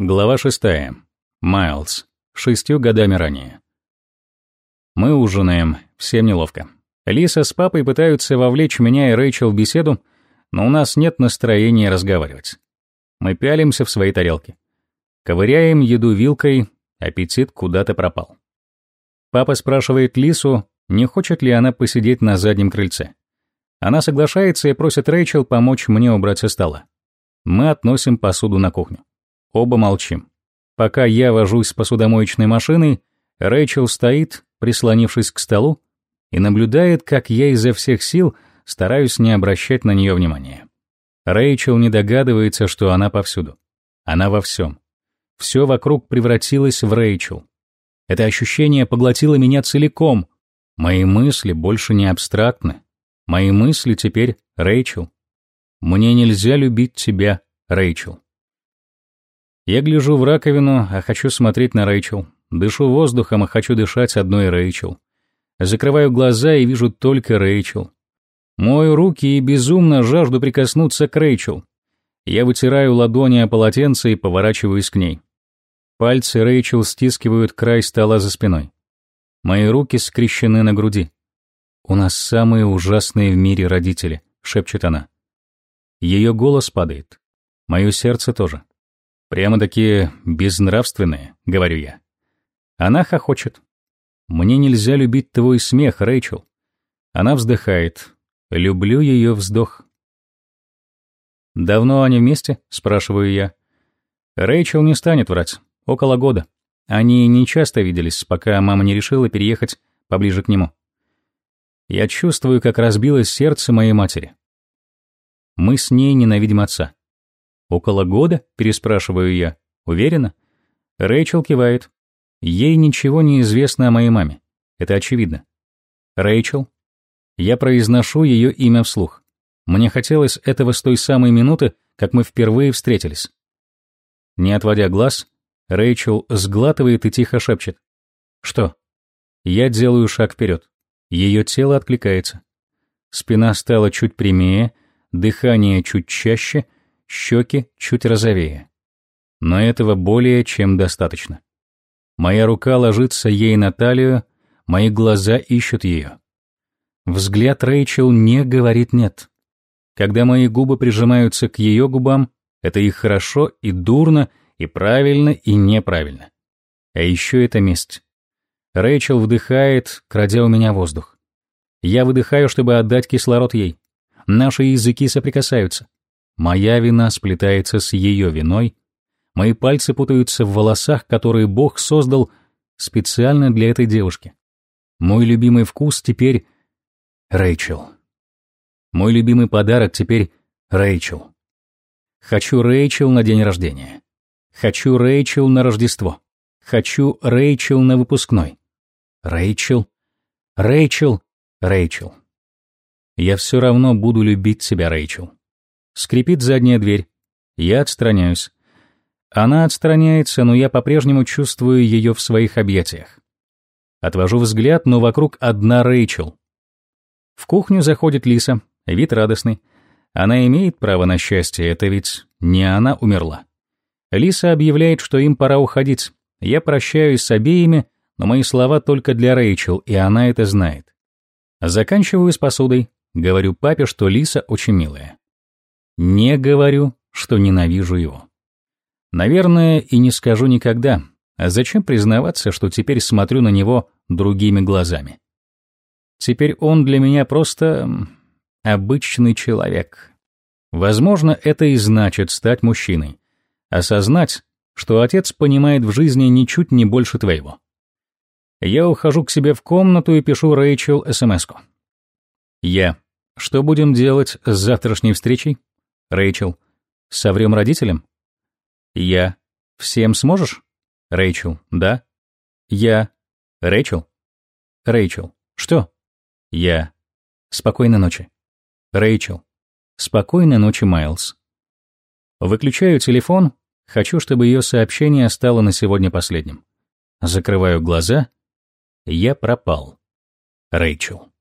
Глава шестая. Майлз. Шестью годами ранее. Мы ужинаем, всем неловко. Лиса с папой пытаются вовлечь меня и Рэйчел в беседу, но у нас нет настроения разговаривать. Мы пялимся в свои тарелки. Ковыряем еду вилкой, аппетит куда-то пропал. Папа спрашивает Лису, не хочет ли она посидеть на заднем крыльце. Она соглашается и просит Рэйчел помочь мне убрать со стола. Мы относим посуду на кухню. Оба молчим. Пока я вожусь с посудомоечной машиной, Рэйчел стоит, прислонившись к столу, и наблюдает, как я изо всех сил стараюсь не обращать на нее внимания. Рэйчел не догадывается, что она повсюду. Она во всем. Все вокруг превратилось в Рэйчел. Это ощущение поглотило меня целиком. Мои мысли больше не абстрактны. Мои мысли теперь Рэйчел. Мне нельзя любить тебя, Рэйчел. Я гляжу в раковину, а хочу смотреть на Рэйчел. Дышу воздухом, а хочу дышать одной Рэйчел. Закрываю глаза и вижу только Рэйчел. Мою руки и безумно жажду прикоснуться к Рэйчел. Я вытираю ладони о полотенце и поворачиваюсь к ней. Пальцы Рэйчел стискивают край стола за спиной. Мои руки скрещены на груди. «У нас самые ужасные в мире родители», — шепчет она. Ее голос падает. Мое сердце тоже. Прямо-таки безнравственные, говорю я. Она хохочет. Мне нельзя любить твой смех, Рэйчел. Она вздыхает. Люблю ее вздох. Давно они вместе? Спрашиваю я. Рэйчел не станет врать. Около года. Они не часто виделись, пока мама не решила переехать поближе к нему. Я чувствую, как разбилось сердце моей матери. Мы с ней ненавидим отца. «Около года?» — переспрашиваю я. «Уверена?» Рэйчел кивает. Ей ничего не известно о моей маме. Это очевидно. Рэйчел. Я произношу ее имя вслух. Мне хотелось этого с той самой минуты, как мы впервые встретились. Не отводя глаз, Рэйчел сглатывает и тихо шепчет. «Что?» Я делаю шаг вперед. Ее тело откликается. Спина стала чуть прямее, дыхание чуть чаще — щеки чуть розовее. Но этого более чем достаточно. Моя рука ложится ей на талию, мои глаза ищут ее. Взгляд Рэйчел не говорит «нет». Когда мои губы прижимаются к ее губам, это и хорошо, и дурно, и правильно, и неправильно. А еще это месть. Рэйчел вдыхает, крадя у меня воздух. Я выдыхаю, чтобы отдать кислород ей. Наши языки соприкасаются. Моя вина сплетается с ее виной, мои пальцы путаются в волосах, которые Бог создал специально для этой девушки. Мой любимый вкус теперь Рэйчел. Мой любимый подарок теперь Рэйчел. Хочу Рэйчел на день рождения. Хочу Рэйчел на Рождество. Хочу Рэйчел на выпускной. Рэйчел, Рэйчел, Рэйчел. Я все равно буду любить тебя, Рэйчел. Скрипит задняя дверь. Я отстраняюсь. Она отстраняется, но я по-прежнему чувствую ее в своих объятиях. Отвожу взгляд, но вокруг одна Рэйчел. В кухню заходит Лиса, вид радостный. Она имеет право на счастье, это ведь не она умерла. Лиса объявляет, что им пора уходить. Я прощаюсь с обеими, но мои слова только для Рэйчел, и она это знает. Заканчиваю с посудой. Говорю папе, что Лиса очень милая. Не говорю, что ненавижу его. Наверное, и не скажу никогда. А зачем признаваться, что теперь смотрю на него другими глазами? Теперь он для меня просто обычный человек. Возможно, это и значит стать мужчиной. Осознать, что отец понимает в жизни ничуть не больше твоего. Я ухожу к себе в комнату и пишу Рэйчел СМС-ку. Я. Что будем делать с завтрашней встречей? Рэйчел. Соврем родителям? Я. Всем сможешь? Рэйчел. Да. Я. Рэйчел. Рэйчел. Что? Я. Спокойной ночи. Рэйчел. Спокойной ночи, Майлз. Выключаю телефон. Хочу, чтобы ее сообщение стало на сегодня последним. Закрываю глаза. Я пропал. Рэйчел.